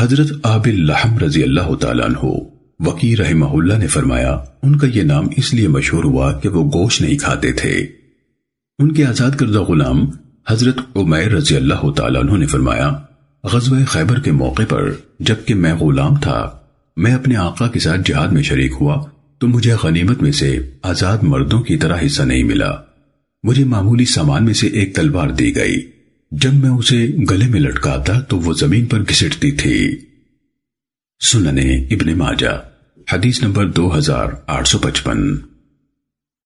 حضرت آب اللحم رضی اللہ تعالیٰ عنہ، وکی رحمہ اللہ نے فرمایا، ان کا یہ نام اس لیے مشہور ہوا کہ وہ گوشت نہیں کھاتے تھے۔ ان کے آزاد کردہ غلام حضرت عمیر رضی اللہ تعالیٰ عنہ نے فرمایا، غزوہ خیبر کے موقع پر جبکہ میں غلام تھا، میں اپنے آقا کے ساتھ جہاد میں شریک ہوا، تو مجھے غنیمت میں سے آزاد مردوں کی طرح حصہ نہیں ملا۔ مجھے معمولی سامان میں سے ایک تلوار دی گئی۔ جب میں اسے گلے میں لٹکاتا تو وہ زمین پر گھسٹتی تھی۔ سننے ابن ماجہ، حدیث نمبر دو ہزار آٹھ سو پچپن۔